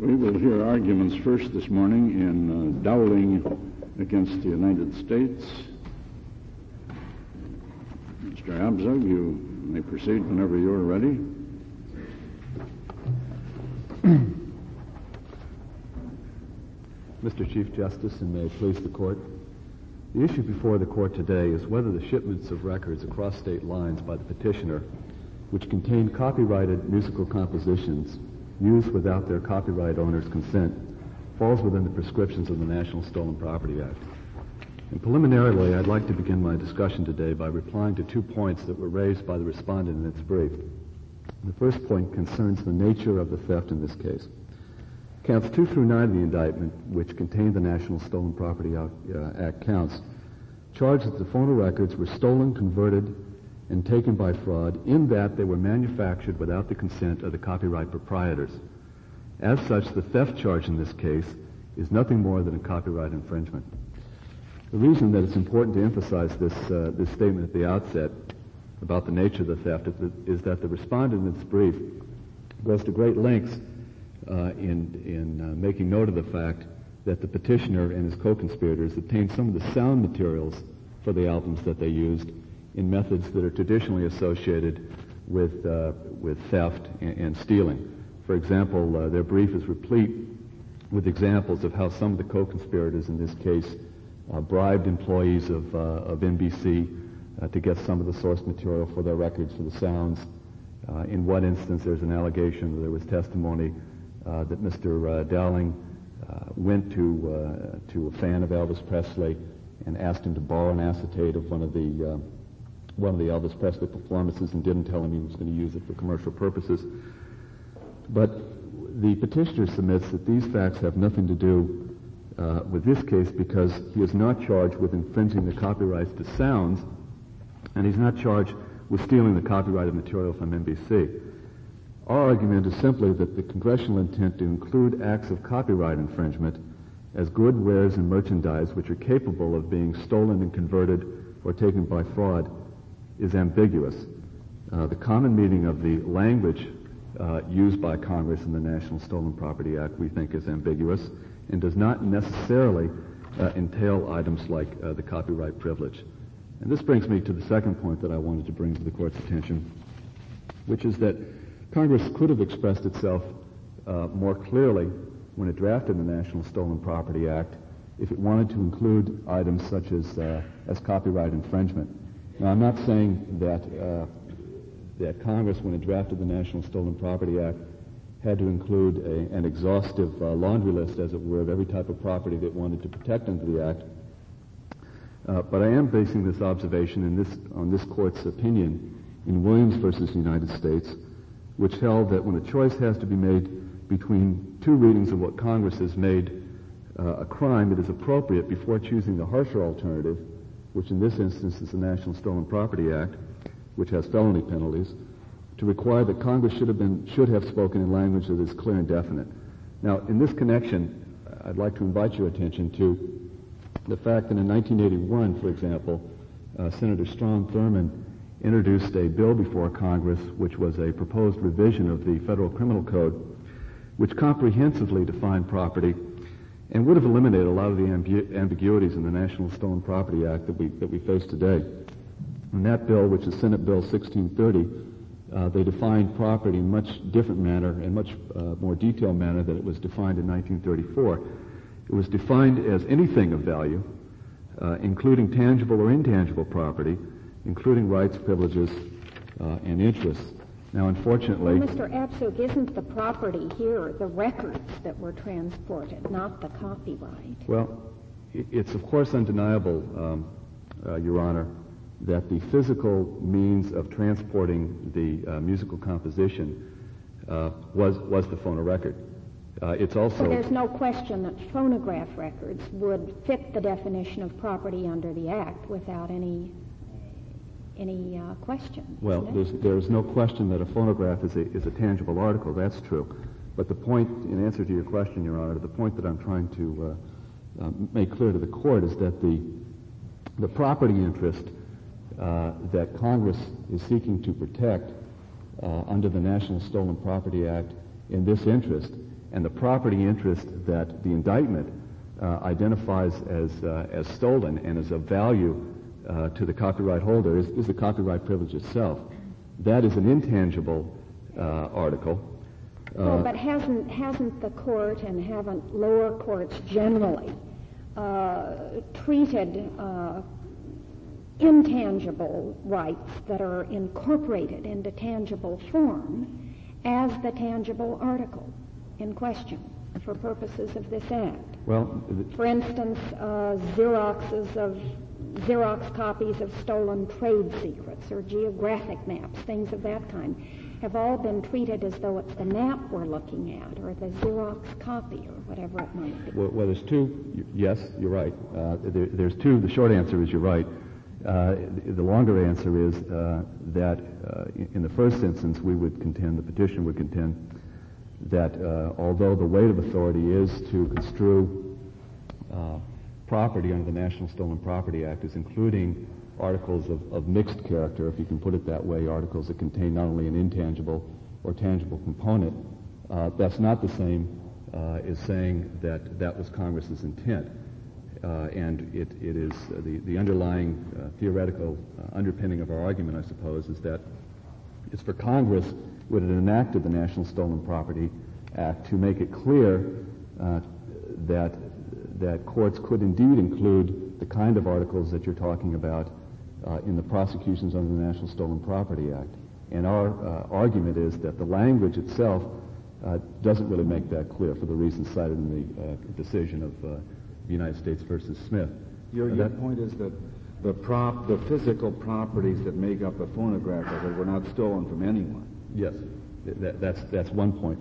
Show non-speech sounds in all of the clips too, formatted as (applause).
We will hear arguments first this morning in uh, Dowling against the United States. Mr. Abzug, you may proceed whenever you are ready. (clears throat) Mr. Chief Justice, and may it please the court, the issue before the court today is whether the shipments of records across state lines by the petitioner, which contain copyrighted musical compositions used without their copyright owner's consent, falls within the prescriptions of the National Stolen Property Act. And preliminarily, I'd like to begin my discussion today by replying to two points that were raised by the respondent in its brief. The first point concerns the nature of the theft in this case. Counts 2 through 9 of the indictment, which contain the National Stolen Property uh, Act counts, charge that the phonorecords were stolen, converted, and taken by fraud in that they were manufactured without the consent of the copyright proprietors. As such, the theft charge in this case is nothing more than a copyright infringement. The reason that it's important to emphasize this, uh, this statement at the outset about the nature of the theft is that, is that the respondent in this brief goes to great lengths uh, in, in uh, making note of the fact that the petitioner and his co-conspirators obtained some of the sound materials for the albums that they used in methods that are traditionally associated with, uh, with theft and, and, stealing. For example, uh, their brief is replete with examples of how some of the co-conspirators in this case uh, bribed employees of, uh, of NBC uh, to get some of the source material for their records for the sounds. Uh, in one instance, there's an allegation that there was testimony that Mr. Dowling went to, to a fan of Elvis Presley and asked him to borrow an acetate of one of the one of the Elvis Presley performances and didn't tell him he was going to use it for commercial purposes. But the petitioner submits that these facts have nothing to do uh, with this case because he is not charged with infringing the copyrights to sounds, and he's not charged with stealing the copyrighted material from NBC. Our argument is simply that the congressional intent to include acts of copyright infringement as good wares and merchandise which are capable of being stolen and converted or taken by fraud is ambiguous. Uh, the common meaning of the language uh, used by Congress in the National Stolen Property Act, we think, is ambiguous and does not necessarily uh, entail items like uh, the copyright privilege. And this brings me to the second point that I wanted to bring to the Court's attention, which is that Congress could have expressed itself uh, more clearly when it drafted the National Stolen Property Act if it wanted to include items such as, uh, as copyright infringement. Now, I'm not saying that, uh, that Congress, when it drafted the National Stolen Property Act, had to include a, an exhaustive uh, laundry list, as it were, of every type of property that wanted to protect under the Act. Uh, but I am basing this observation this, on this court's opinion in Williams versus United States, which held that when a choice has to be made between two readings of what Congress has made uh, a crime, it is appropriate before choosing the harsher alternative, which in this instance is the National Stolen Property Act, which has felony penalties, to require that Congress should have, been, should have spoken in language that is clear and definite. Now, in this connection, I'd like to invite your attention to the fact that in 1981, for example, uh, Senator Strom Thurmond introduced a bill before Congress which was a proposed revision of the Federal Criminal Code which comprehensively defined property and would have eliminated a lot of the ambu- ambiguities in the National Stolen Property Act that we, that we face today. In that bill, which is Senate Bill 1630, uh, they defined property in a much different manner and much uh, more detailed manner than it was defined in 1934. It was defined as anything of value, uh, including tangible or intangible property, including rights, privileges, uh, and interests. Now, unfortunately... Well, Mr. Abzug, isn't the property here the records that were transported, not the copyright? Well, it's of course undeniable, um, uh, Your Honor, that the physical means of transporting the uh, musical composition uh, was, was the phonorecord. Uh, it's also. So there's no question that phonograph records would fit the definition of property under the Act without any any uh, question. Well, there's, there's no question that a phonograph is a, is a tangible article. That's true. But the point, in answer to your question, Your Honor, the point that I'm trying to uh, uh, make clear to the court is that the the property interest uh, that Congress is seeking to protect uh, under the National Stolen Property Act in this interest and the property interest that the indictment uh, identifies as, uh, as stolen and as of value uh, to the copyright holder is, is, the copyright privilege itself. That is an intangible uh, article. well, but hasn't, hasn't the court and haven't lower courts generally treated intangible rights that are incorporated into tangible form as the tangible article in question for purposes of this act. Well, for instance, uh, Xeroxes of Xerox copies of stolen trade secrets or geographic maps, things of that kind, have all been treated as though it's the map we're looking at or the Xerox copy or whatever it might be. Well, well there's two. Yes, you're right. Uh, there, there's two. The short answer is you're right. Uh, the longer answer is uh, that uh, in the first instance, we would contend, the petition would contend, that uh, although the weight of authority is to construe uh, property under the National Stolen Property Act is including articles of, of, mixed character, if you can put it that way, articles that contain not only an intangible or tangible component, that's not the same as saying that that was Congress's intent. Uh, and it, it is uh, the, the underlying uh, theoretical underpinning of our argument, I suppose, is that it's for Congress, when it enacted the National Stolen Property Act, to make it clear that, that courts could indeed include the kind of articles that you're talking about uh, in the prosecutions under the National Stolen Property Act. And our uh, argument is that the language itself uh, doesn't really make that clear for the reasons cited in the decision of United States versus Smith. Your, your point is that the prop, the physical properties that make up a phonograph record were not stolen from anyone. Yes, that, that's that's one point.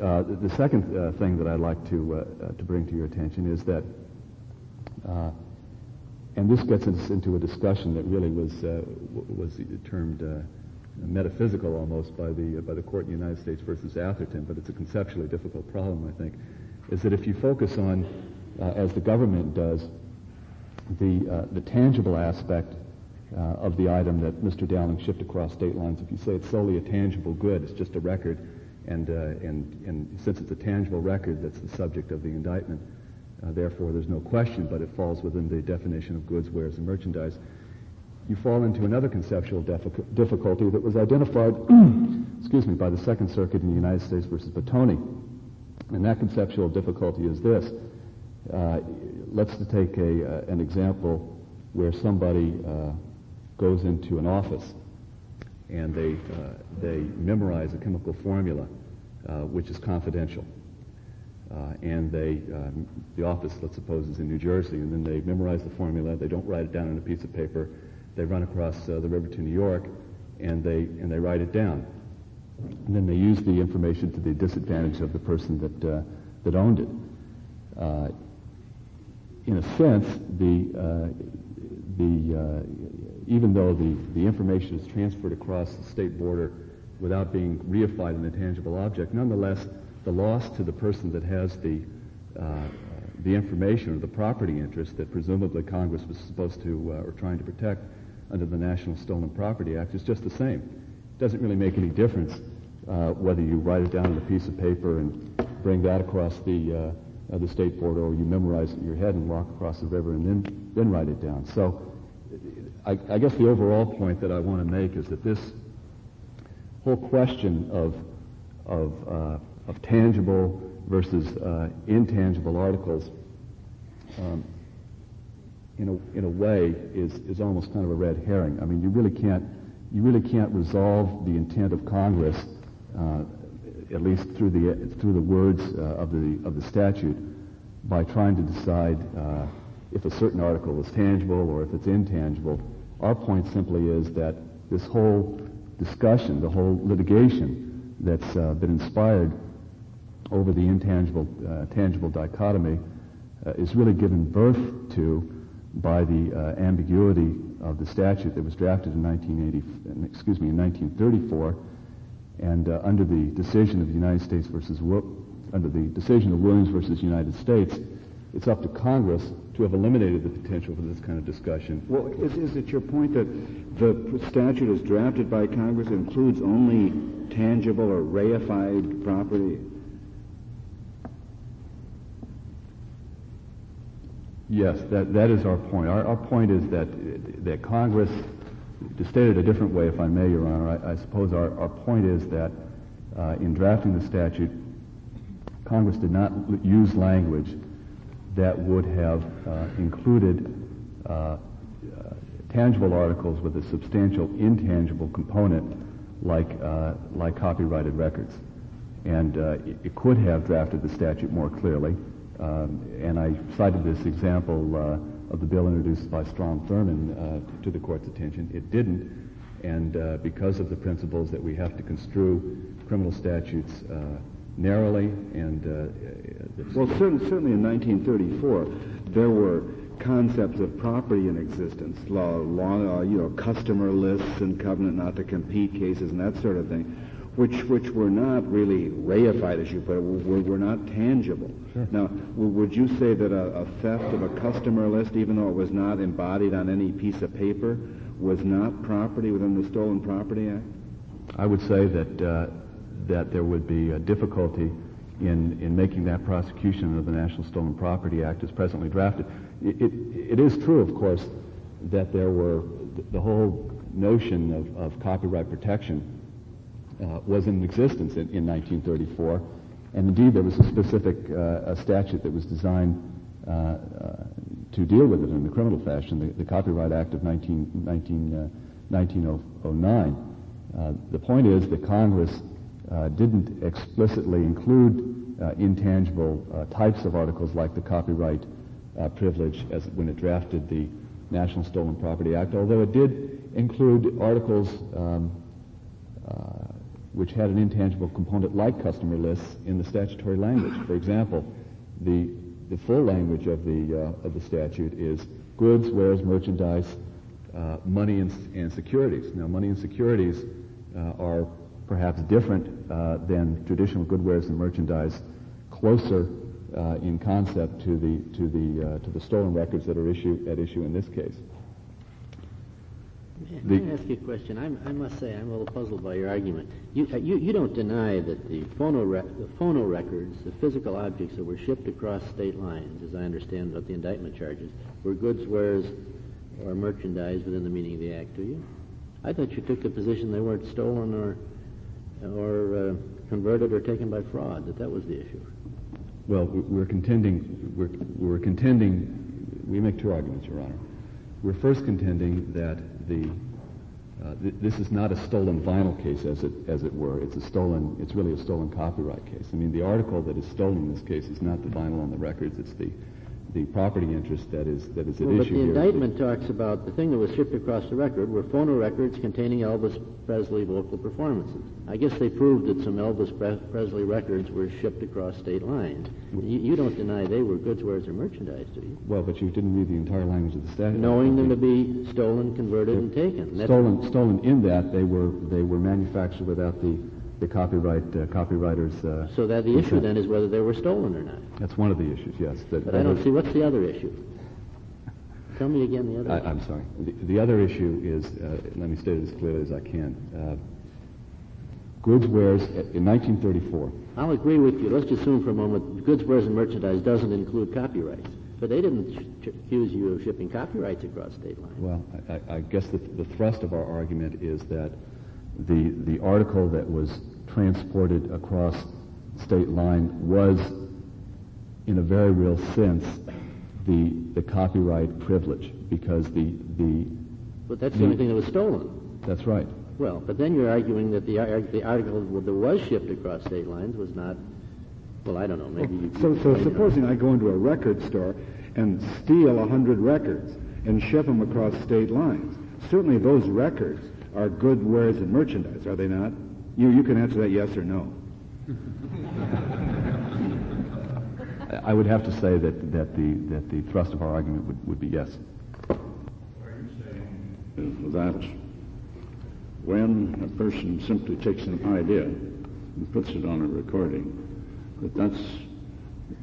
Uh, the, second uh, thing that I'd like to uh, uh to bring to your attention is that, uh, and this gets us into a discussion that really was was termed metaphysical almost by the by the court in the United States versus Atherton, but it's a conceptually difficult problem, I think, is that if you focus on as the government does, the, the tangible aspect uh, of the item that Mr. Dowling shipped across state lines. If you say it's solely a tangible good, it's just a record, and, and, and since it's a tangible record that's the subject of the indictment, therefore there's no question, but it falls within the definition of goods, wares, and merchandise you fall into another conceptual difficulty that was identified, (clears throat) excuse me, by the Second Circuit in the United States versus Bottone. And that conceptual difficulty is this. Uh, let's take a, uh, an example where somebody uh, goes into an office and they, they memorize a chemical formula which is confidential. Uh, and they, uh, the office, let's suppose, is in New Jersey, and then they memorize the formula. They don't write it down on a piece of paper. They run across uh, the river to New York, and they and they write it down. And then they use the information to the disadvantage of the person that that owned it in a sense, the, uh, the, uh, even though the, the information is transferred across the state border without being reified in a tangible object, nonetheless, the loss to the person that has the, uh, the information or the property interest that presumably Congress was supposed to uh, or trying to protect under the National Stolen Property Act is just the same. It doesn't really make any difference uh, whether you write it down on a piece of paper and bring that across the uh, uh, the state border, or you memorize it in your head and walk across the river and then, then write it down. So I, I guess the overall point that I want to make is that this whole question of, of, uh, of tangible versus uh, intangible articles um, in, a, in a way is, is almost kind of a red herring. I mean, you really can't, you really can't resolve the intent of Congress uh, at least through the through the words uh, of the of the statute, by trying to decide uh, if a certain article is tangible or if it's intangible. Our point simply is that this whole discussion, the whole litigation that's uh, been inspired over the intangible uh, tangible dichotomy, uh, is really given birth to by the uh, ambiguity of the statute that was drafted in 1980, excuse me, in 1934 and uh, under the decision of the United States versus under the decision of Williams versus United States, it's up to Congress to have eliminated the potential for this kind of discussion. Well, is, is it your point that the statute as drafted by Congress includes only tangible or reified property? Yes, that, that is our point. Our, our point is that, that Congress, to state it a different way, if I may, Your Honor, I, I suppose our, our point is that uh, in drafting the statute, Congress did not use language that would have uh, included uh, uh, tangible articles with a substantial intangible component like, uh, like copyrighted records. And uh, it, it could have drafted the statute more clearly. Um, and I cited this example of the bill introduced by Strom Thurmond to the court's attention. It didn't, and because of the principles that we have to construe criminal statutes narrowly and uh, Well, certain, certainly in 1934, there were concepts of property in existence, law, law, uh, you know, customer lists and covenant not to compete cases and that sort of thing, which which were not really reified, as you put it, were, were not tangible. Now, w- would you say that a, a theft of a customer list, even though it was not embodied on any piece of paper, was not property within the Stolen Property Act? I would say that uh, that there would be a difficulty in in making that prosecution of the National Stolen Property Act as presently drafted. It, it, it is true, of course, that there were the whole notion of, of copyright protection uh, was in existence in, in 1934, and indeed there was a specific uh, a statute that was designed uh, uh, to deal with it in the criminal fashion, the, the Copyright Act of 19, 19, uh, 1909. Uh, the point is that Congress uh, didn't explicitly include uh, intangible uh, types of articles like the copyright uh, privilege as when it drafted the National Stolen Property Act, although it did include articles um, uh, which had an intangible component like customer lists in the statutory language. For example, the, the full language of the, uh, of the statute is goods, wares, merchandise, money, and, and securities. Now, money and securities are perhaps different uh, than traditional goodwares and merchandise, closer uh, in concept to the, to, the, uh, to the stolen records that are issue, at issue in this case. May I ask you a question? I'm, I must say I'm a little puzzled by your argument. You, uh, you, you don't deny that the phono, rec- the phono records, the physical objects that were shipped across state lines, as I understand what the indictment charges, were goods, wares, or merchandise within the meaning of the Act, do you? I thought you took the position they weren't stolen or, or uh, converted or taken by fraud, that that was the issue. Well, we- we're contending, we're, we're contending, we make two arguments, Your Honor. We're first contending that the, uh, th- this is not a stolen vinyl case, as it, as it were. It's a stolen, it's really a stolen copyright case. I mean, the article that is stolen in this case is not the vinyl on the records, it's the, the property interest that is, that is at Well, but issue the here. indictment talks about the thing that was shipped across the record were phono records containing Elvis Presley vocal performances. I guess they proved that some Elvis Presley records were shipped across state lines. You, you don't deny they were goods, wares, or merchandise, do you? Well, but you didn't read the entire language of the statute. Knowing them to be stolen, converted, and taken. Stolen, stolen in that they were, they were manufactured without the, the copyright, uh, copywriters, uh, So that the issue then is whether they were stolen or not. That's one of the issues, yes. that- But I don't see, what's the other issue? Tell me again the other I, issue. I'm sorry. The, the other issue is, uh, let me state it as clearly as I can. Uh, goods, wares, in 1934, I'll agree with you. Let's just assume for a moment goods, wares, and merchandise doesn't include copyrights. But they didn't ch- accuse you of shipping copyrights across state lines. well, I, I- I guess the, the thrust of our argument is that the, the article that was transported across state line was, in a very real sense, the, the copyright privilege, because the, the, But that's the The- only thing that was stolen. that's right. Well, but then you're arguing that the, the article that was shipped across state lines was not, well, I don't know, maybe you... So, so you know. supposing I go into a record store and steal a hundred records and ship them across state lines, certainly those records are good wares and merchandise, are they not? You, you can answer that yes or no. (laughs) I- I would have to say that, that the, that the thrust of our argument would, would be yes. is that when a person simply takes an idea and puts it on a recording, that that's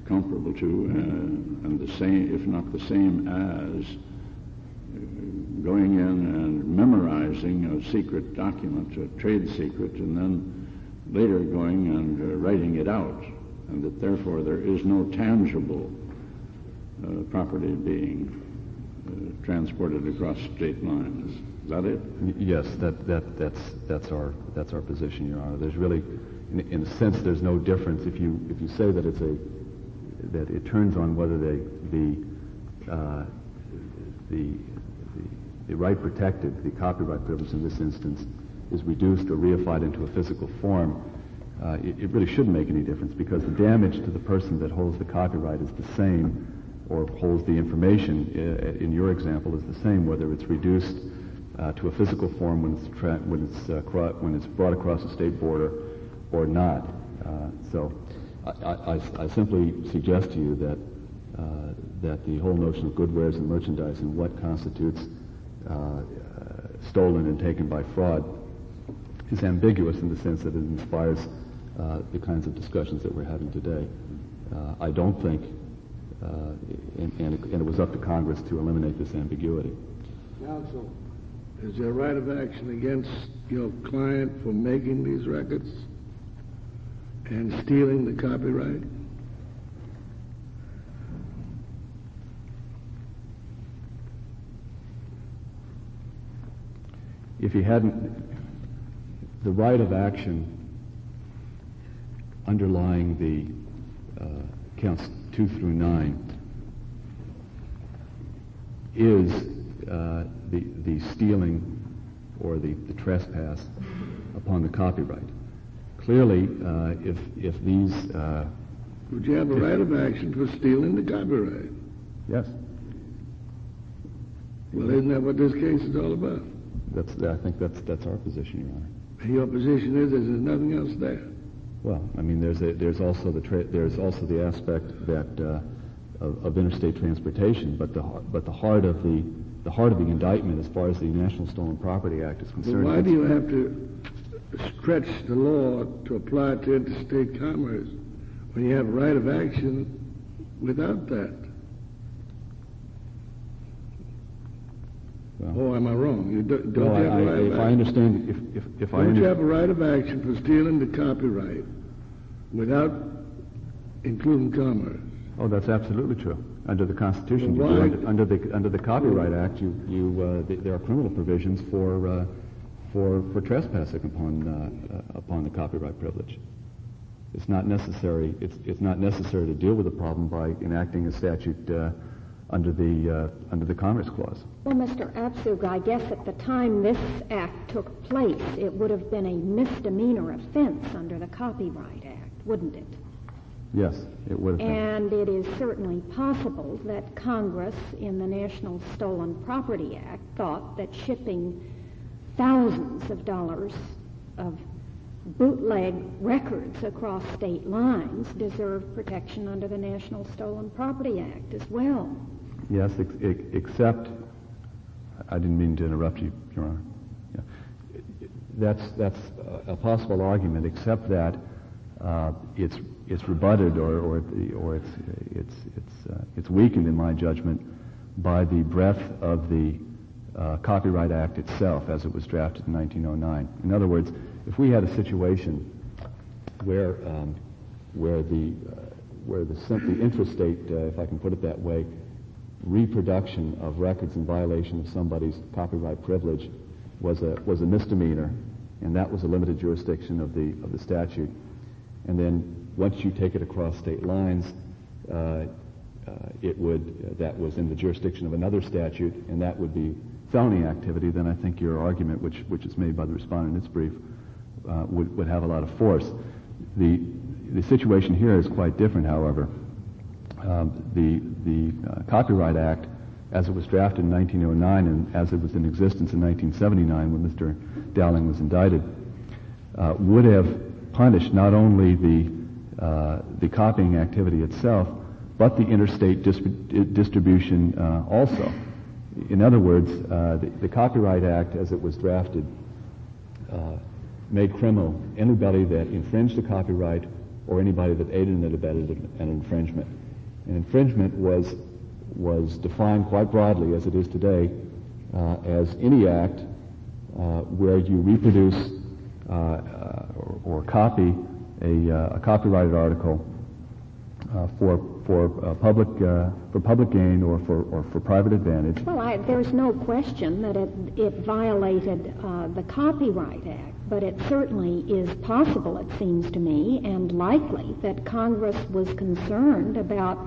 comparable to uh, and the same, if not the same as, going in and memorizing a secret document, a trade secret, and then later going and uh, writing it out, and that therefore there is no tangible uh, property being uh, transported across state lines. Is that it? Yes, that, that, that's, that's, our, that's our position, Your Honor. There's really, in, in a sense, there's no difference if you, if you say that it's a, that it turns on whether they, the, uh, the, the, right protected, the copyright privilege in this instance, is reduced or reified into a physical form. Uh, it, it really shouldn't make any difference because the damage to the person that holds the copyright is the same or holds the information, uh, in your example, is the same whether it's reduced uh, to a physical form when it's, tra- when, it's, uh, cro- when it's brought across a state border or not. Uh, so I, I, I, simply suggest to you that, uh, that the whole notion of good wares and merchandise and what constitutes uh, stolen and taken by fraud is ambiguous in the sense that it inspires uh, the kinds of discussions that we're having today. Uh, I don't think, uh, and, and, it, and, it, was up to Congress to eliminate this ambiguity. Counsel, is there a right of action against your client for making these records and stealing the copyright? If he hadn't, the right of action underlying the uh, counts two through nine is uh, the, the stealing or the, the trespass upon the copyright. Clearly, uh, if, if these... Uh, Would you have a right of action for stealing the copyright? Yes. Well, isn't that what this case is all about? That's, I think that's, that's our position, Your Honor. Your position is there's nothing else there. Well, I mean, there's a, there's also the tra- there's also the aspect that uh, of, of, interstate transportation, but the but the heart of the the heart of the indictment, as far as the National Stolen Property Act is concerned. But why do you have to stretch the law to apply to interstate commerce when you have a right of action without that? Well, oh, am I wrong? You do, not no, you have I, a right if of I understand, if, if, if don't I you have a right of action for stealing the copyright without including commerce? Oh, that's absolutely true. Under the Constitution, you Well, why- Under, under the under the Copyright Act, you you uh, th- there are criminal provisions for uh, for for trespassing upon uh, uh, upon the copyright privilege. It's not necessary. It's it's not necessary to deal with the problem by enacting a statute uh, under the uh, under the Commerce Clause. Well, Mr. Abzug, I guess at the time this act took place, it would have been a misdemeanor offense under the Copyright Act, wouldn't it? Yes, it would have been. And it is certainly possible that Congress, in the National Stolen Property Act, thought that shipping thousands of dollars of bootleg records across state lines deserved protection under the National Stolen Property Act as well. Yes, ex- ex- except, I didn't mean to interrupt you, Your Honor. Yeah. That's, that's a possible argument, except that uh, it's, it's rebutted or, or, or it's, it's, it's, uh, it's weakened, in my judgment, by the breadth of the uh, Copyright Act itself as it was drafted in 1909. In other words, if we had a situation where, um, where the, uh, where the, the interstate, uh, if I can put it that way, reproduction of records in violation of somebody's copyright privilege was a, was a misdemeanor, and that was a limited jurisdiction of the, of the statute. And then once you take it across state lines, uh, uh, it would, that was in the jurisdiction of another statute, and that would be felony activity, then I think your argument, which, which is made by the respondent in its brief, uh, would, would have a lot of force. The, the situation here is quite different, however. Um, the the uh, Copyright Act, as it was drafted in 1909 and as it was in existence in 1979 when Mr. Dowling was indicted, uh, would have punished not only the uh, the copying activity itself, but the interstate distribution uh, also. In other words, uh, the, the, Copyright Act, as it was drafted, uh, made criminal anybody that infringed the copyright or anybody that aided and abetted an infringement. And infringement was, was defined quite broadly, as it is today, uh, as any act uh, where you reproduce uh, or, or, copy a, uh, a, copyrighted article uh, for for uh, public uh, for public gain or for or for private advantage. Well, I, there's no question that it, it violated uh, the Copyright Act, but it certainly is possible, it seems to me, and likely that Congress was concerned about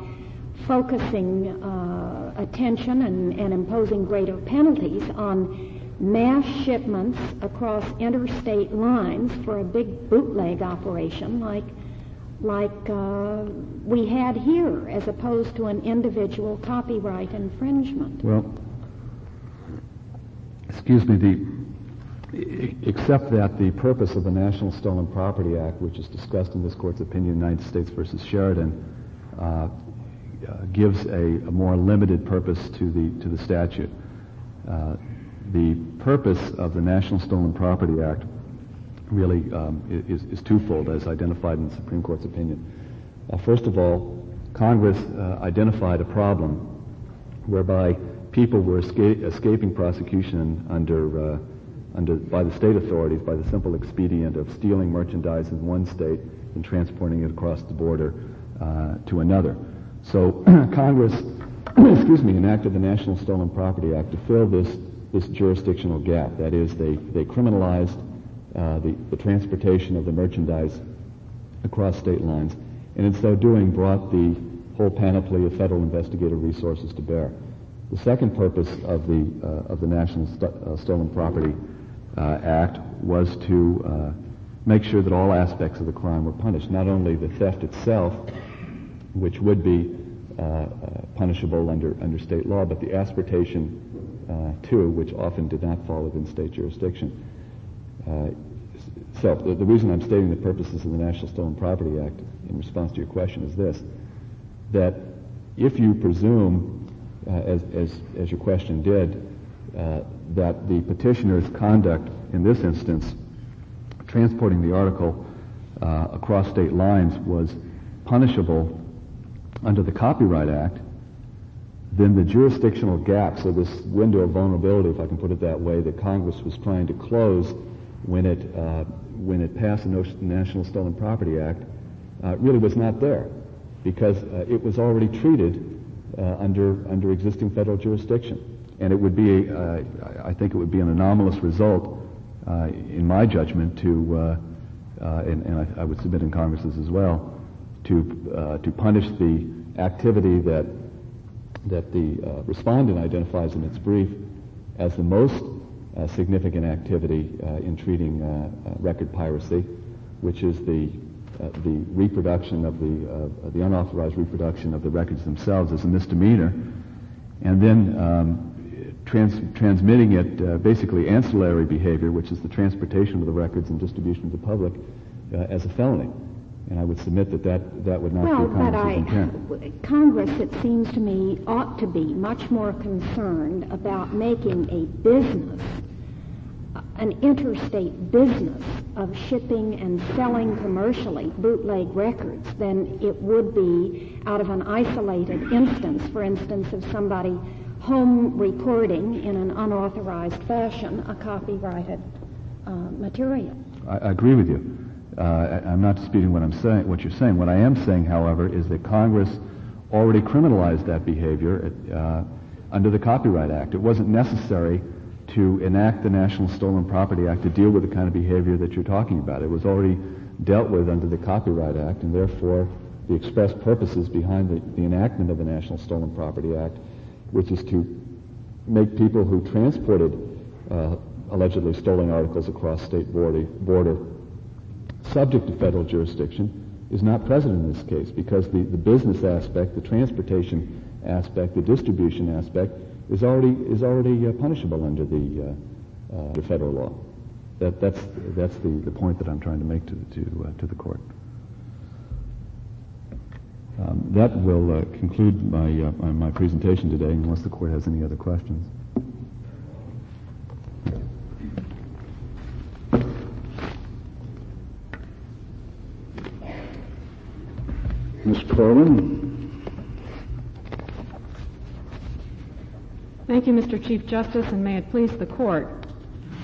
focusing uh, attention and, and imposing greater penalties on mass shipments across interstate lines for a big bootleg operation like like uh, we had here, as opposed to an individual copyright infringement. Well, excuse me, the, except that the purpose of the National Stolen Property Act, which is discussed in this court's opinion, United States versus Sheridan, uh, gives a, a, more limited purpose to the to the statute. Uh, the purpose of the National Stolen Property Act really um, is, is, twofold, as identified in the Supreme Court's opinion. Uh, first of all, Congress uh, identified a problem whereby people were esca- escaping prosecution under, uh, under, by the state authorities by the simple expedient of stealing merchandise in one state and transporting it across the border uh, to another. So (clears throat) Congress, (clears throat) excuse me, enacted the National Stolen Property Act to fill this, this jurisdictional gap. That is, they, they criminalized uh, the, the, transportation of the merchandise across state lines, and in so doing brought the whole panoply of federal investigative resources to bear. The second purpose of the, uh, of the National St- uh, Stolen Property uh, Act was to uh, make sure that all aspects of the crime were punished, not only the theft itself, which would be punishable under, under state law, but the asportation too, which often did not fall within state jurisdiction. Uh, so the, the, reason I'm stating the purposes of the National Stolen Property Act in response to your question is this, that if you presume, uh, as, as, as, your question did, uh, that the petitioner's conduct in this instance, transporting the article uh, across state lines, was punishable under the Copyright Act, then the jurisdictional gap, so this window of vulnerability, if I can put it that way, that Congress was trying to close when it, uh, when it passed the National Stolen Property Act uh, really was not there because uh, it was already treated uh, under, under existing federal jurisdiction. And it would be, uh, I think it would be an anomalous result, uh, in my judgment, to, and, and I, I, would submit in Congress's as well, to, to punish the activity that, that the respondent identifies in its brief as the most significant activity uh, in treating uh, record piracy, which is the the reproduction of the the unauthorized reproduction of the records themselves as a misdemeanor, and then um, trans- transmitting it basically ancillary behavior, which is the transportation of the records and distribution to the public, as a felony. And I would submit that that, that would not well, be Congress's intent. Well, but I, Congress, it seems to me, ought to be much more concerned about making a business, an interstate business of shipping and selling commercially bootleg records than it would be out of an isolated instance, for instance, of somebody home recording in an unauthorized fashion a copyrighted uh, material. I, I agree with you. Uh, I'm not disputing what I'm saying, what you're saying. What I am saying, however, is that Congress already criminalized that behavior at, uh, under the Copyright Act. It wasn't necessary to enact the National Stolen Property Act to deal with the kind of behavior that you're talking about. It was already dealt with under the Copyright Act, and therefore the express purposes behind the, the enactment of the National Stolen Property Act, which is to make people who transported uh, allegedly stolen articles across state border, border subject to federal jurisdiction is not present in this case because the, the business aspect, the transportation aspect, the distribution aspect is already is already uh, punishable under the, uh, uh, the federal law. That, that's that's the, the point that I'm trying to make to to uh, to the court. Um, that will uh, conclude my my presentation today, unless the court has any other questions. Thank you, Mr. Chief Justice, and may it please the court.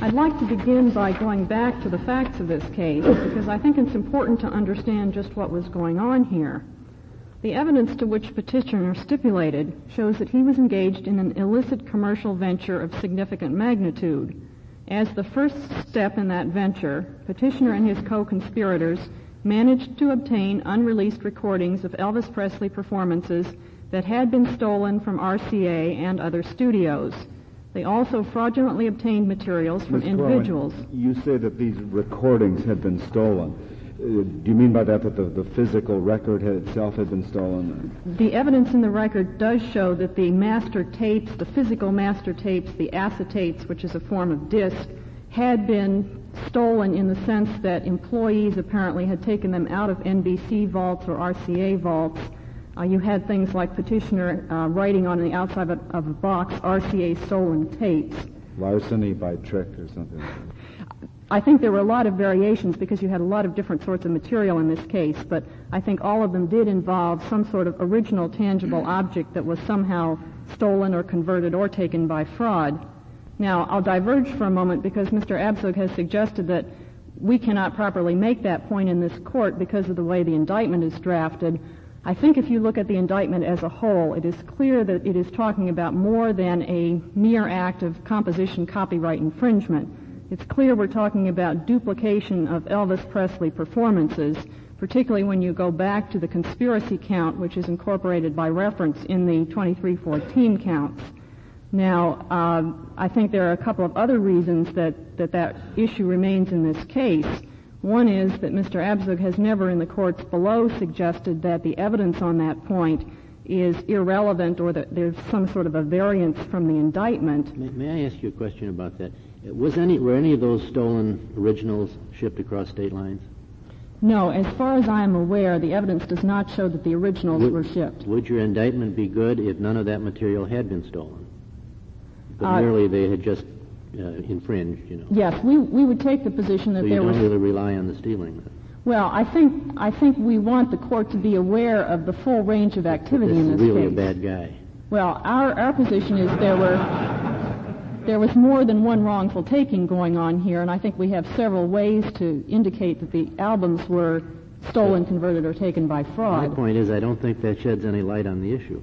I'd like to begin by going back to the facts of this case because I think it's important to understand just what was going on here. The evidence to which petitioner stipulated shows that he was engaged in an illicit commercial venture of significant magnitude. As the first step in that venture, petitioner and his co-conspirators managed to obtain unreleased recordings of Elvis Presley performances that had been stolen from RCA and other studios. They also fraudulently obtained materials from Ms. individuals. Corwin, you say that these recordings had been stolen. Uh, do you mean by that that the, the physical record had itself had been stolen? The evidence in the record does show that the master tapes, the physical master tapes, the acetates, which is a form of disc, had been stolen in the sense that employees apparently had taken them out of NBC vaults or RCA vaults. Uh, you had things like petitioner uh, writing on the outside of a, of a box, RCA stolen tapes. Larceny by trick or something? I think there were a lot of variations because you had a lot of different sorts of material in this case, but I think all of them did involve some sort of original tangible object that was somehow stolen or converted or taken by fraud. Now, I'll diverge for a moment because Mr. Abzug has suggested that we cannot properly make that point in this court because of the way the indictment is drafted. I think if you look at the indictment as a whole, it is clear that it is talking about more than a mere act of composition copyright infringement. It's clear we're talking about duplication of Elvis Presley performances, particularly when you go back to the conspiracy count, which is incorporated by reference in the 2314 counts. Now, uh, I think there are a couple of other reasons that, that that issue remains in this case. One is that Mr. Abzug has never in the courts below suggested that the evidence on that point is irrelevant or that there's some sort of a variance from the indictment. May, may I ask you a question about that? Was any, were any of those stolen originals shipped across state lines? No, as far as I am aware, the evidence does not show that the originals would, were shipped. Would your indictment be good if none of that material had been stolen? But uh, merely they had just uh, infringed, you know. Yes, we, we would take the position that so there you don't really rely on the stealing. Well, I think I think we want the court to be aware of the full range of activity this in this is really case. a bad guy. Well, our our position is there were there was more than one wrongful taking going on here, and I think we have several ways to indicate that the albums were stolen, converted, or taken by fraud. My point is, I don't think that sheds any light on the issue.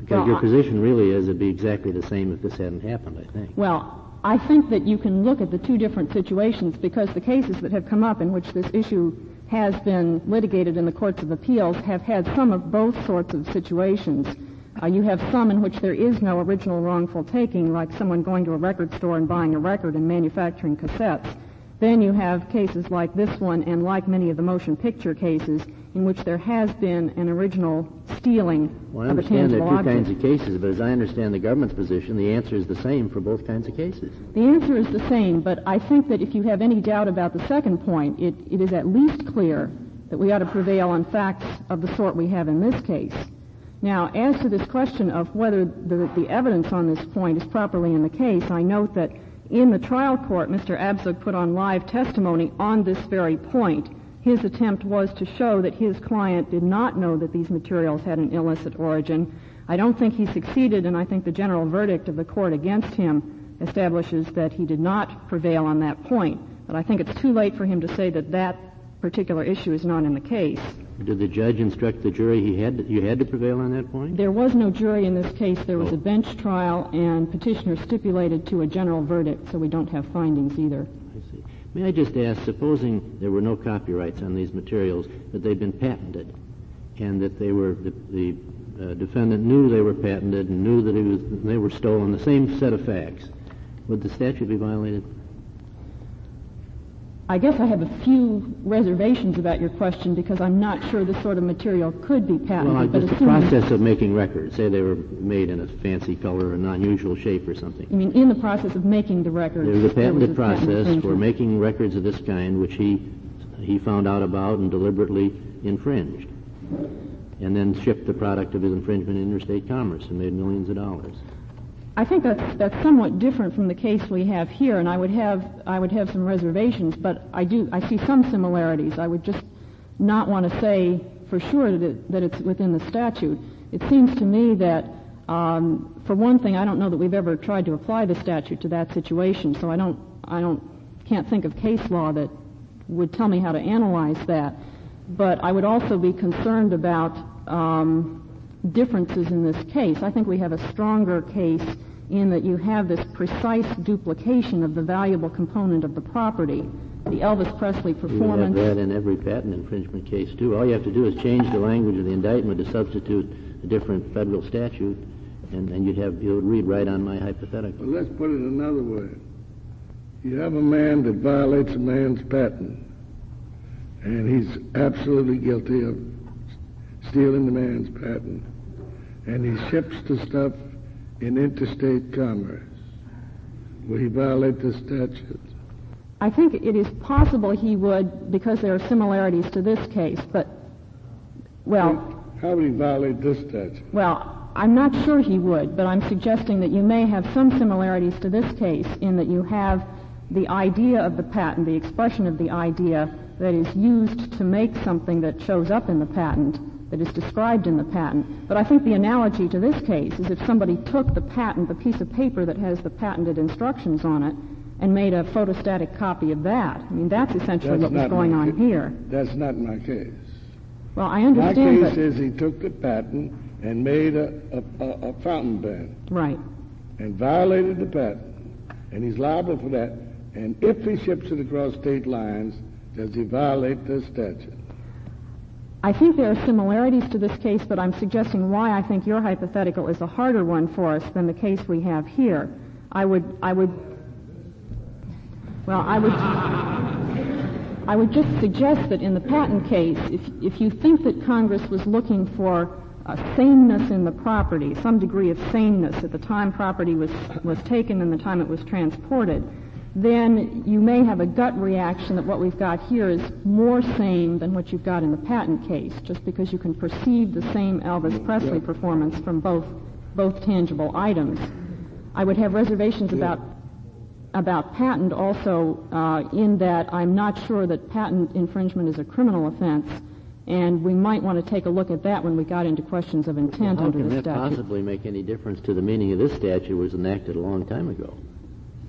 Because Well, your I- position really is it'd be exactly the same if this hadn't happened, I think. Well, I think that you can look at the two different situations because the cases that have come up in which this issue has been litigated in the courts of appeals have had some of both sorts of situations. Uh, you have some in which there is no original wrongful taking, like someone going to a record store and buying a record and manufacturing cassettes. Then you have cases like this one and like many of the motion picture cases in which there has been an original stealing Well, I of a understand there are two object. kinds of cases, but as I understand the government's position, the answer is the same for both kinds of cases. The answer is the same, but I think that if you have any doubt about the second point, it, it is at least clear that we ought to prevail on facts of the sort we have in this case. Now, as to this question of whether the, the evidence on this point is properly in the case, I note that in the trial court, Mr. Abzug put on live testimony on this very point. His attempt was to show that his client did not know that these materials had an illicit origin. I don't think he succeeded, and I think the general verdict of the court against him establishes that he did not prevail on that point. But I think it's too late for him to say that that particular issue is not in the case. Did the judge instruct the jury he had to, you had to prevail on that point? There was no jury in this case. There was Oh. a bench trial, and petitioner stipulated to a general verdict, so we don't have findings either. May I just ask, supposing there were no copyrights on these materials, but they'd been patented, and that they were the, the uh, defendant knew they were patented and knew that was, they were stolen, the same set of facts, would the statute be violated? I guess I have a few reservations about your question because I'm not sure this sort of material could be patented. Well, but just the process of making records. Say they were made in a fancy color or an unusual shape or something. I mean in the process of making the records? There was a there was patented patent process for making records of this kind, which he he found out about and deliberately infringed, and then shipped the product of his infringement in interstate commerce and made millions of dollars. I think that's that's somewhat different from the case we have here, and I would have I would have some reservations, but I do I see some similarities. I would just not want to say for sure that it, that it's within the statute. It seems to me that, um, for one thing, I don't know that we've ever tried to apply the statute to that situation, so I don't I don't can't think of case law that would tell me how to analyze that. But I would also be concerned about um, differences in this case. I think we have a stronger case in that you have this precise duplication of the valuable component of the property. The Elvis Presley performance. You performance. have that in every patent infringement case, too. All you have to do is change the language of the indictment to substitute a different federal statute, and, then you'd have, you would read right on my hypothetical. Well, let's put it another way. You have a man that violates a man's patent, and he's absolutely guilty of stealing the man's patent, and he ships the stuff in interstate commerce. Will he violate the statute? I think it is possible he would because there are similarities to this case, but, well, How would he violate this statute? well, I'm not sure he would, but I'm suggesting that you may have some similarities to this case in that you have the idea of the patent, the expression of the idea that is used to make something that shows up in the patent, that is described in the patent. But I think the analogy to this case is if somebody took the patent, the piece of paper that has the patented instructions on it, and made a photostatic copy of that. I mean, that's essentially That's what was going on ca- here. That's not my case. Well, I understand. My case that. is he took the patent and made a, a, a, a fountain pen Right. and violated the patent, and he's liable for that. And if he ships it across state lines, does he violate the statute? I think there are similarities to this case, but I'm suggesting why I think your hypothetical is a harder one for us than the case we have here. I would, I would, well, I would, I would just suggest that in the patent case, if, if you think that Congress was looking for a sameness in the property, some degree of sameness at the time property was, was taken and the time it was transported, then you may have a gut reaction that what we've got here is more same than what you've got in the patent case, just because you can perceive the same Elvis Presley performance from both, both tangible items. I would have reservations about about patent also uh, in that I'm not sure that patent infringement is a criminal offense, and we might want to take a look at that when we got into questions of intent How under can the that possibly make any difference to the meaning of this statute was enacted a long time ago?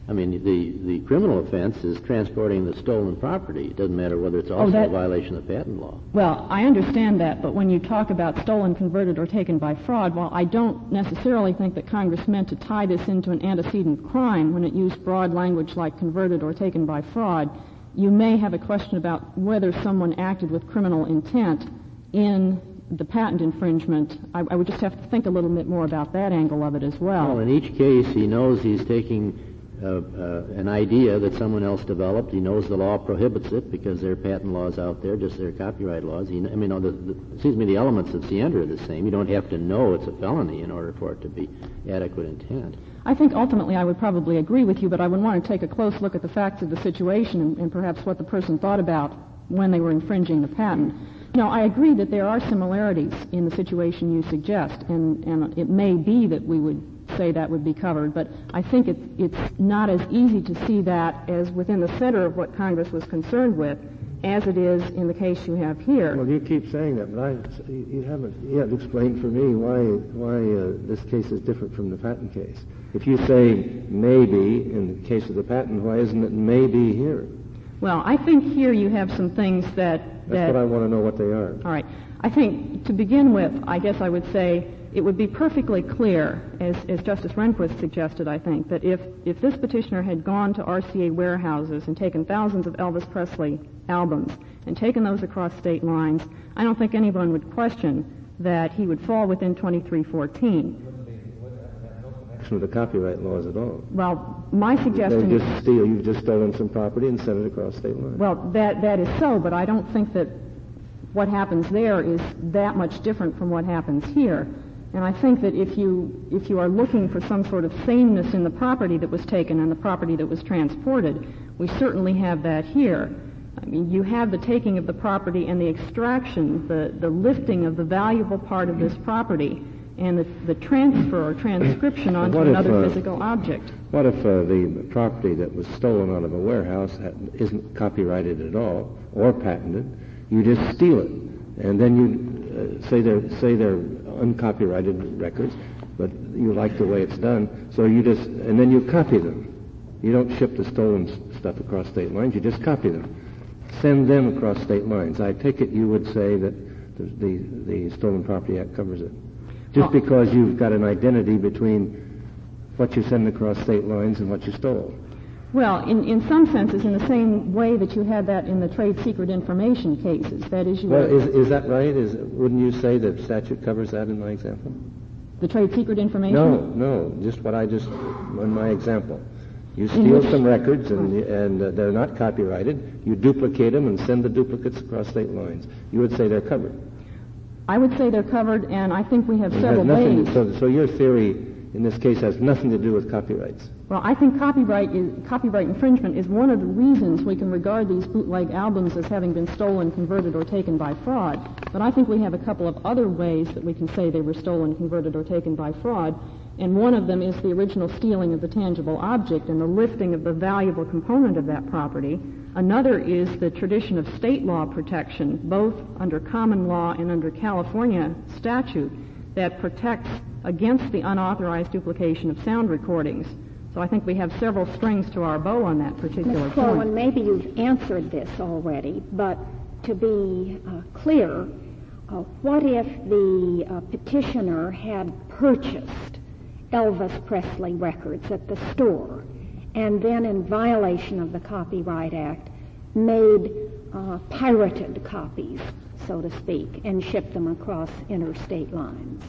I mean, the, the criminal offense is transporting the stolen property. It doesn't matter whether it's oh, also Oh, that- a violation of patent law. Well, I understand that, but when you talk about stolen, converted, or taken by fraud, while I don't necessarily think that Congress meant to tie this into an antecedent crime when it used broad language like converted or taken by fraud, you may have a question about whether someone acted with criminal intent in the patent infringement. I, I would just have to think a little bit more about that angle of it as well. Well, in each case, he knows he's taking Uh, uh, an idea that someone else developed. He knows the law prohibits it because there are patent laws out there, just there are copyright laws. He, I mean, the, the, excuse me, the elements of scienter are the same. You don't have to know it's a felony in order for it to be adequate intent. I think ultimately I would probably agree with you, but I would want to take a close look at the facts of the situation and, and perhaps what the person thought about when they were infringing the patent. Now, I agree that there are similarities in the situation you suggest, and, and it may be that we would say that would be covered, but I think it, it's not as easy to see that as within the center of what Congress was concerned with as it is in the case you have here. Well, you keep saying that, but I, you haven't yet explained for me why why uh, this case is different from the patent case. If you say maybe in the case of the patent, why isn't it maybe here? Well, I think here you have some things that... That's that what I want to know what they are. All right. I think to begin with, I guess I would say it would be perfectly clear, as, as Justice Rehnquist suggested, I think, that if, if this petitioner had gone to RCA warehouses and taken thousands of Elvis Presley albums and taken those across state lines, I don't think anyone would question that he would fall within 2314. Action of the copyright laws at all. Well, my suggestion is... just steal. You've just stolen some property and sent it across state lines. Well, that, that is so, but I don't think that what happens there is that much different from what happens here. And I think that if you, if you are looking for some sort of sameness in the property that was taken and the property that was transported, we certainly have that here. I mean, you have the taking of the property and the extraction, the, the lifting of the valuable part of this property, and the, the transfer or transcription onto if, another uh, physical object. What if uh, the property that was stolen out of a warehouse isn't copyrighted at all or patented? You just steal it, and then you uh, say they're say they're uncopyrighted records, but you like the way it's done, so you just and then you copy them. You don't ship the stolen stuff across state lines. You just copy them, send them across state lines. I take it you would say that the, the, the Stolen Property Act covers it. Just because you've got an identity between what you send across state lines and what you stole. Well, in, in some senses, in the same way that you had that in the trade secret information cases. That is, you Well, is, is that right? Is, wouldn't you say the statute covers that in my example? the trade secret information. No, no, just what I just, in my example. You steal some records and, and uh, they're not copyrighted. You duplicate them and send the duplicates across state lines. You would say they're covered. I would say they're covered, and I think we have It several nothing, ways. so, so your theory in this case has nothing to do with copyrights. Well, I think copyright is, copyright infringement is one of the reasons we can regard these bootleg albums as having been stolen, converted, or taken by fraud. But I think we have a couple of other ways that we can say they were stolen, converted, or taken by fraud. And one of them is the original stealing of the tangible object and the lifting of the valuable component of that property. Another is the tradition of state law protection, both under common law and under California statute, that protects against the unauthorized duplication of sound recordings. So I think we have several strings to our bow on that particular Ms. Corwin, point. maybe you've answered this already, but to be uh, clear, uh, what if the uh, petitioner had purchased Elvis Presley records at the store and then, in violation of the Copyright Act, made uh, pirated copies, so to speak, and shipped them across interstate lines?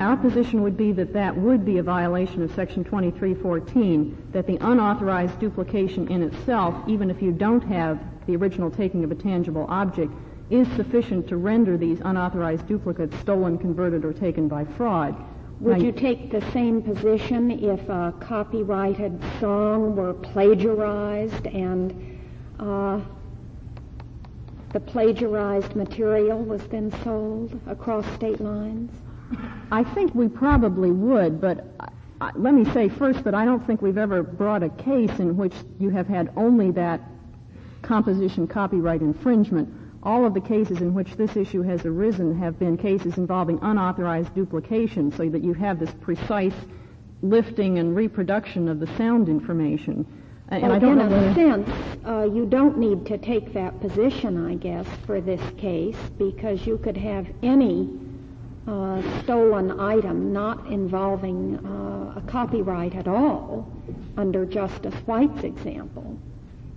Our position would be that that would be a violation of Section 2314, that the unauthorized duplication in itself, even if you don't have the original taking of a tangible object, is sufficient to render these unauthorized duplicates stolen, converted, or taken by fraud. Would Now, you take the same position if a copyrighted song were plagiarized and uh, the plagiarized material was then sold across state lines? I think we probably would, but I, I, let me say first that I don't think we've ever brought a case in which you have had only that composition copyright infringement. All of the cases in which this issue has arisen have been cases involving unauthorized duplication, so that you have this precise lifting and reproduction of the sound information. Uh, and Well, I don't in know a sense, uh, you don't need to take that position, I guess, for this case, because you could have any uh, stolen item not involving uh, a copyright at all, under Justice White's example,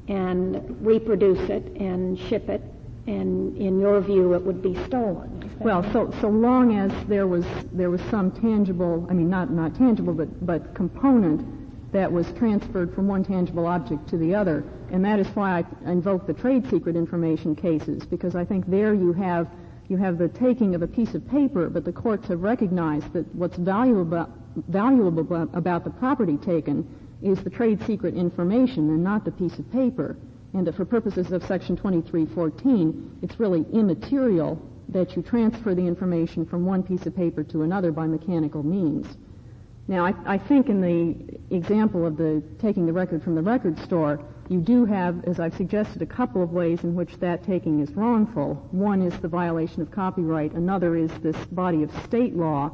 and reproduce it and ship it, and in your view, it would be stolen. Well, so so long as there was there was some tangible, I mean not not tangible, but but component that was transferred from one tangible object to the other, and that is why I invoke the trade secret information cases because I think there you have you have the taking of a piece of paper, but the courts have recognized that what's valuable about, valuable about the property taken is the trade secret information and not the piece of paper. And that for purposes of Section 2314, it's really immaterial that you transfer the information from one piece of paper to another by mechanical means. Now, I, I think in the example of the taking the record from the record store, you do have, as I've suggested, a couple of ways in which that taking is wrongful. One is the violation of copyright. Another is this body of state law,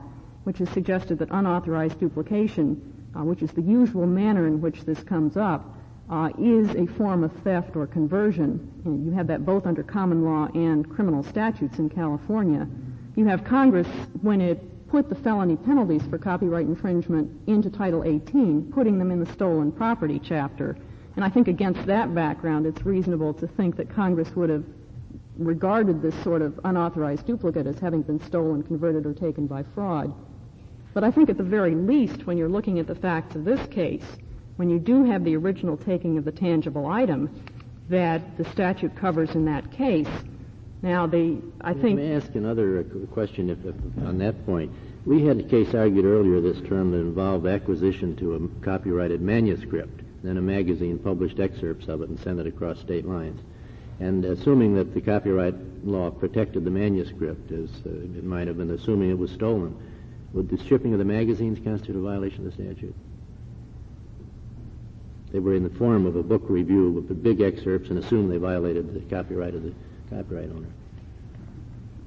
which has suggested that unauthorized duplication, uh, which is the usual manner in which this comes up, uh, is a form of theft or conversion. And you have that both under common law and criminal statutes in California. You have Congress, when it put the felony penalties for copyright infringement into Title 18, putting them in the stolen property chapter. And I think against that background, it's reasonable to think that Congress would have regarded this sort of unauthorized duplicate as having been stolen, converted, or taken by fraud. But I think at the very least, when you're looking at the facts of this case, when you do have the original taking of the tangible item that the statute covers in that case, now the, I think... May I ask another uh, question if, if, on that point? We had a case argued earlier this term that involved acquisition to a copyrighted manuscript. Then a magazine published excerpts of it and sent it across state lines. And assuming that the copyright law protected the manuscript, as uh, it might have been, assuming it was stolen, would the shipping of the magazines constitute a violation of the statute? They were in the form of a book review with big excerpts and assumed they violated the copyright of the copyright owner.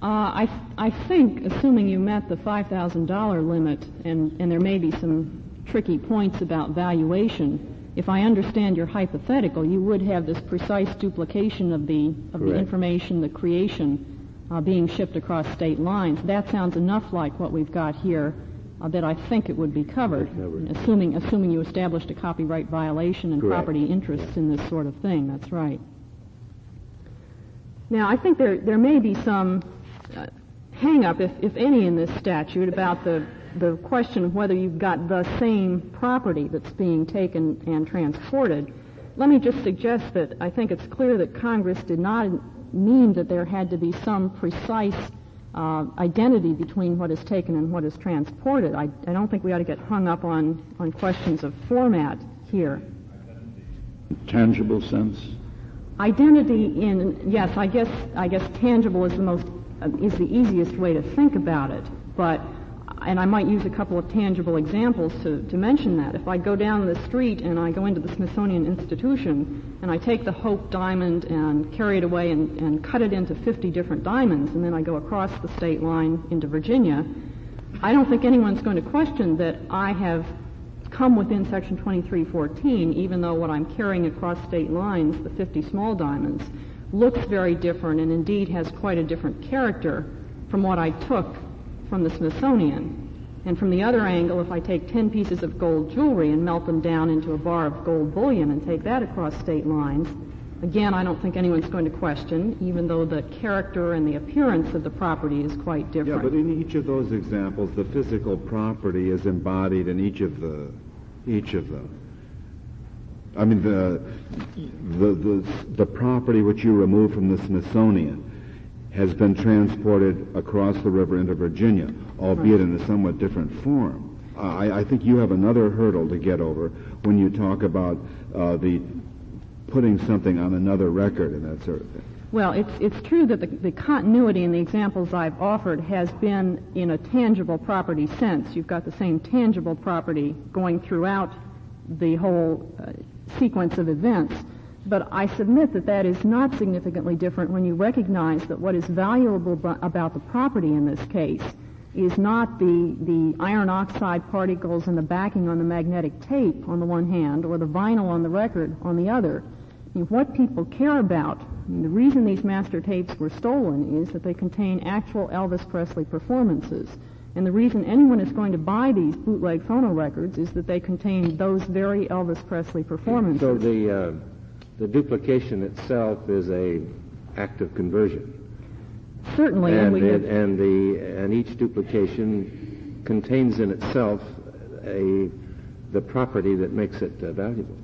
Uh, I, I think, assuming you met the $5,000 limit, and, and there may be some tricky points about valuation, if I understand your hypothetical, you would have this precise duplication of the, of the information, the creation, uh, being shipped across state lines. That sounds enough like what we've got here uh, that I think it would be covered, assuming assuming you established a copyright violation and Correct. property interests in this sort of thing. That's right. Now, I think there there may be some uh, hang up, if, if any, in this statute about the the question of whether you've got the same property that's being taken and transported. Let me just suggest that I think it's clear that Congress did not mean that there had to be some precise uh, identity between what is taken and what is transported. I, I don't think we ought to get hung up on, on questions of format here. Tangible sense? Identity in yes, I guess I guess tangible is the most uh, is the easiest way to think about it. But and I might use a couple of tangible examples to, to mention that. If I go down the street and I go into the Smithsonian Institution and I take the Hope diamond and carry it away and, and cut it into 50 different diamonds and then I go across the state line into Virginia, I don't think anyone's going to question that I have come within Section 2314, even though what I'm carrying across state lines, the 50 small diamonds, looks very different and indeed has quite a different character from what I took from the Smithsonian. And from the other angle, if I take 10 pieces of gold jewelry and melt them down into a bar of gold bullion and take that across state lines, again, I don't think anyone's going to question, even though the character and the appearance of the property is quite different. Yeah, but in each of those examples, the physical property is embodied in each of the, each of them. I mean, the, the, the, the property which you remove from the Smithsonian has been transported across the river into Virginia, albeit in a somewhat different form. I, I think you have another hurdle to get over when you talk about uh, the putting something on another record and that sort of thing. Well, it's, it's true that the, the continuity in the examples I've offered has been in a tangible property sense. You've got the same tangible property going throughout the whole uh, sequence of events. But I submit that that is not significantly different when you recognize that what is valuable bu- about the property in this case is not the, the iron oxide particles and the backing on the magnetic tape on the one hand or the vinyl on the record on the other. I mean, what people care about, the reason these master tapes were stolen is that they contain actual Elvis Presley performances. And the reason anyone is going to buy these bootleg phono records is that they contain those very Elvis Presley performances. So the, uh, the duplication itself is a act of conversion. Certainly, and, And, we it, and the, and each duplication contains in itself a, the property that makes it uh, valuable.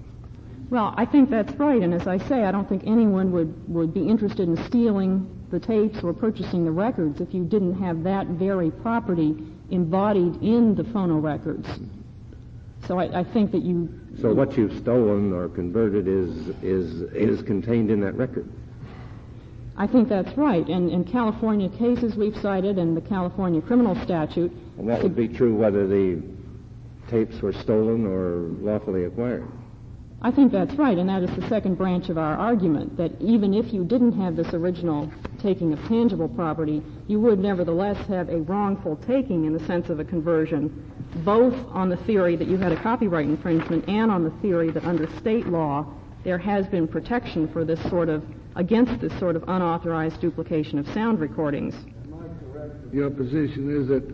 Well, I think that's right. And as I say, I don't think anyone would, would be interested in stealing the tapes or purchasing the records if you didn't have that very property embodied in the phono records. So I, I think that you So what you've stolen or converted is, is, is contained in that record. I think that's right. And in California cases we've cited and the California criminal statute, And that would be true whether the tapes were stolen or lawfully acquired. I think that's right, and that is the second branch of our argument, that even if you didn't have this original taking of tangible property, you would nevertheless have a wrongful taking in the sense of a conversion, both on the theory that you had a copyright infringement and on the theory that under state law there has been protection for this sort of, against this sort of unauthorized duplication of sound recordings. Your position is that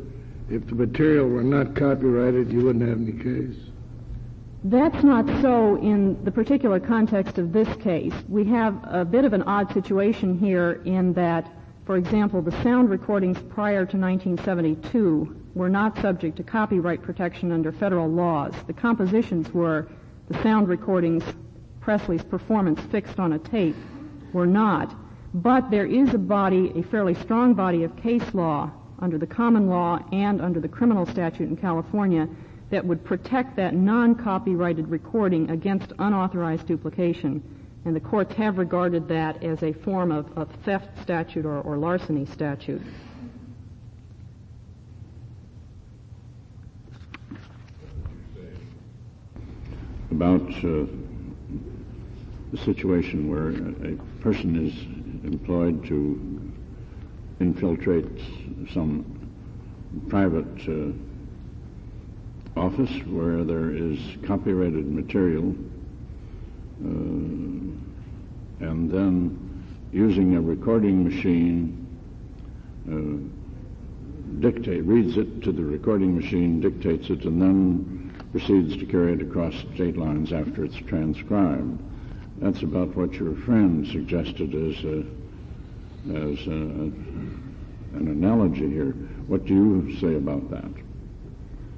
if the material were not copyrighted, you wouldn't have any case. That's not so in the particular context of this case. We have a bit of an odd situation here in that, for example, the sound recordings prior to 1972 were not subject to copyright protection under federal laws. The compositions were, the sound recordings, Presley's performance fixed on a tape, were not. But there is a body, a fairly strong body of case law under the common law and under the criminal statute in California that would protect that non-copyrighted recording against unauthorized duplication. And the courts have regarded that as a form of, of theft statute or, or larceny statute. about uh, the situation where a, person is employed to infiltrate some private uh, office where there is copyrighted material uh, and then using a recording machine uh, dictate, reads it to the recording machine, dictates it, and then proceeds to carry it across state lines after it's transcribed. That's about what your friend suggested as a, as a, an analogy here. What do you say about that?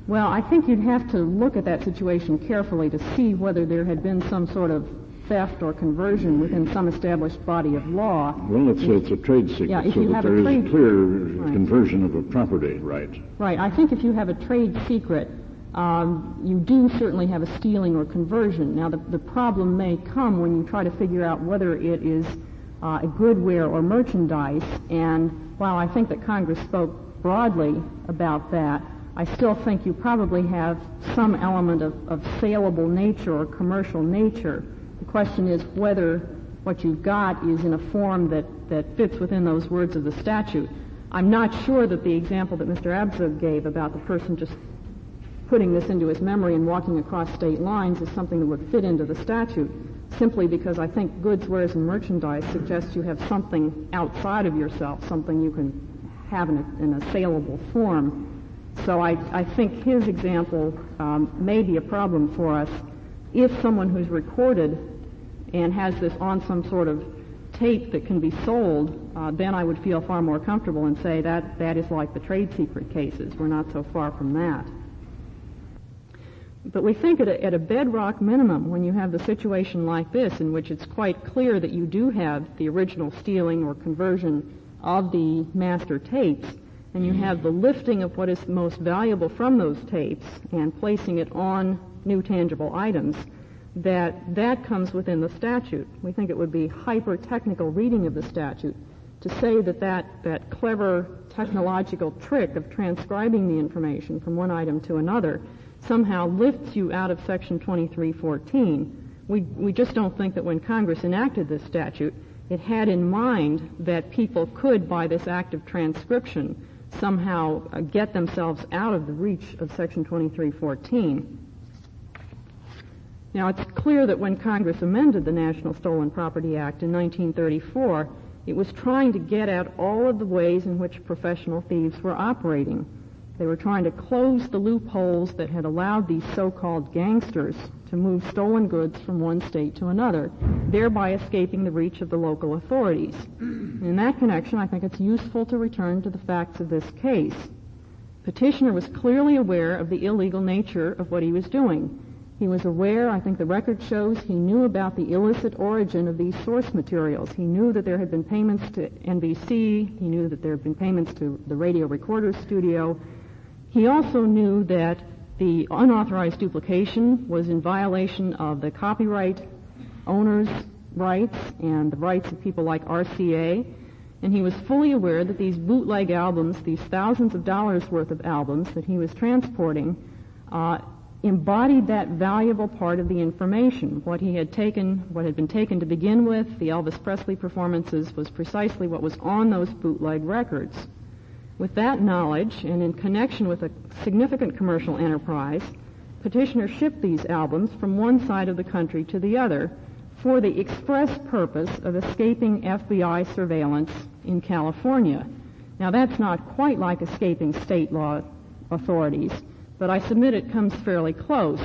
Well, I think you'd have to look at that situation carefully to see whether there had been some sort of theft or conversion within some established body of law. Well, let's say it's a trade secret, Yeah, if so you that have a there is trade- clear Right. conversion of a property right. Right. I think if you have a trade secret, um, you do certainly have a stealing or conversion. Now, the, the problem may come when you try to figure out whether it is uh, a goodware or merchandise. And while I think that Congress spoke broadly about that, I still think you probably have some element of, of saleable nature or commercial nature. The question is whether what you've got is in a form that, that fits within those words of the statute. I'm not sure that the example that Mr. Abzug gave about the person just putting this into his memory and walking across state lines is something that would fit into the statute, simply because I think goods, wares, and merchandise suggests you have something outside of yourself, something you can have in a, in a saleable form. So I, I think his example um, may be a problem for us. If someone who's recorded and has this on some sort of tape that can be sold, uh, then I would feel far more comfortable and say that that is like the trade secret cases. We're not so far from that. But we think at a, at a bedrock minimum, when you have the situation like this, in which it's quite clear that you do have the original stealing or conversion of the master tapes, and you have the lifting of what is most valuable from those tapes and placing it on new tangible items, that that comes within the statute. We think it would be hyper-technical reading of the statute to say that, that that clever technological trick of transcribing the information from one item to another somehow lifts you out of Section 2314. We, we just don't think that when Congress enacted this statute, it had in mind that people could, by this act of transcription, somehow uh, get themselves out of the reach of Section 2314. Now, it's clear that when Congress amended the National Stolen Property Act in 1934, it was trying to get at all of the ways in which professional thieves were operating. They were trying to close the loopholes that had allowed these so-called gangsters to move stolen goods from one state to another, thereby escaping the reach of the local authorities. In that connection, I think it's useful to return to the facts of this case. Petitioner was clearly aware of the illegal nature of what he was doing. He was aware, I think the record shows, he knew about the illicit origin of these source materials. He knew that there had been payments to NBC. He knew that there had been payments to the radio recorder studio. He also knew that the unauthorized duplication was in violation of the copyright owner's rights and the rights of people like RCA. And he was fully aware that these bootleg albums, these thousands of dollars worth of albums that he was transporting, uh, embodied that valuable part of the information. What he had taken, what had been taken to begin with, the Elvis Presley performances, was precisely what was on those bootleg records. With that knowledge, and in connection with a significant commercial enterprise, petitioner shipped these albums from one side of the country to the other for the express purpose of escaping FBI surveillance in California. Now that's not quite like escaping state law authorities, but I submit it comes fairly close.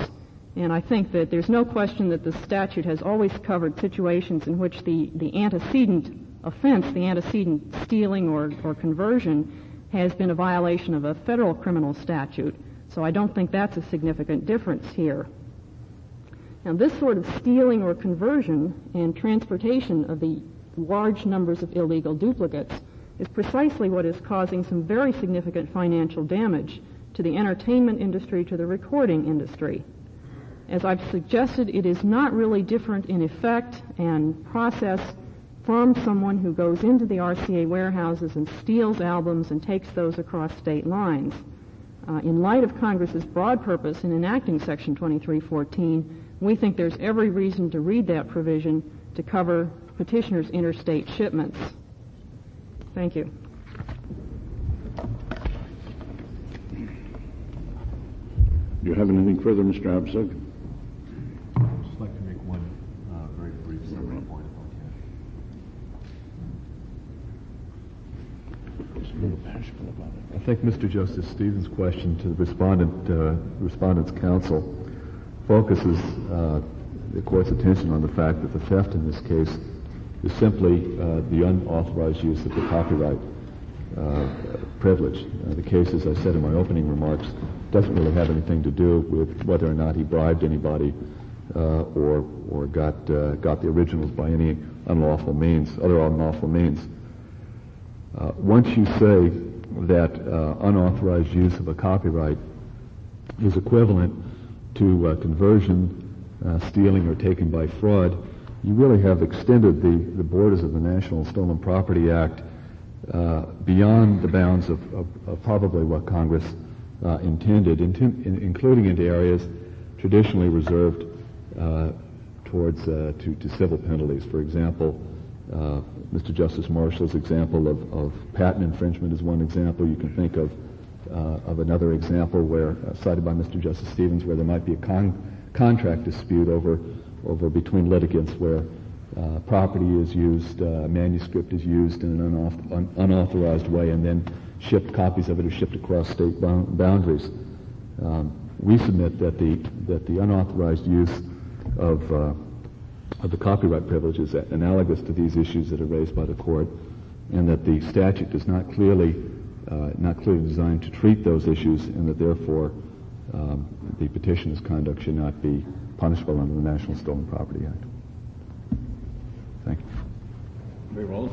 And I think that there's no question that the statute has always covered situations in which the, the antecedent offense, the antecedent stealing or, or conversion, has been a violation of a federal criminal statute. So I don't think that's a significant difference here. Now, this sort of stealing or conversion and transportation of the large numbers of illegal duplicates is precisely what is causing some very significant financial damage to the entertainment industry, to the recording industry. As I've suggested, it is not really different in effect and process from someone who goes into the RCA warehouses and steals albums and takes those across state lines. Uh, in light of Congress's broad purpose in enacting Section 2314, we think there's every reason to read that provision to cover petitioners' interstate shipments. Thank you. Do you have anything further, Mr. Abzug? I'd just like to make one uh, very brief summary point if I think Mr. Justice Stevens' question to the respondent, uh, respondent's counsel focuses uh, the court's attention on the fact that the theft in this case is simply uh, the unauthorized use of the copyright uh, privilege. Uh, the case, as I said in my opening remarks, doesn't really have anything to do with whether or not he bribed anybody uh, or or got got the originals by any unlawful means, other unlawful means. Uh, once you say that unauthorized use of a copyright is equivalent to conversion, stealing, or taken by fraud, you really have extended the, the borders of the National Stolen Property Act uh, beyond the bounds of, of, of, probably what Congress uh, intended, into, in, including into areas traditionally reserved uh, towards uh, to, to, civil penalties. For example, uh, Mr. Justice Marshall's example of, of, patent infringement is one example. You can think of uh, of another example where cited by Mr. Justice Stevens, where there might be a con- contract dispute over over between litigants where uh, property is used, uh, manuscript is used in an unauth- un- unauthorized way, and then shipped copies of it are shipped across state boundaries. Um, we submit that the that the unauthorized use of uh, of the copyright privilege is analogous to these issues that are raised by the court, and that the statute does not clearly uh, not clearly designed to treat those issues, and that therefore um, the petitioner's conduct should not be punishable under the National Stolen Property Act. Thank you. Very well.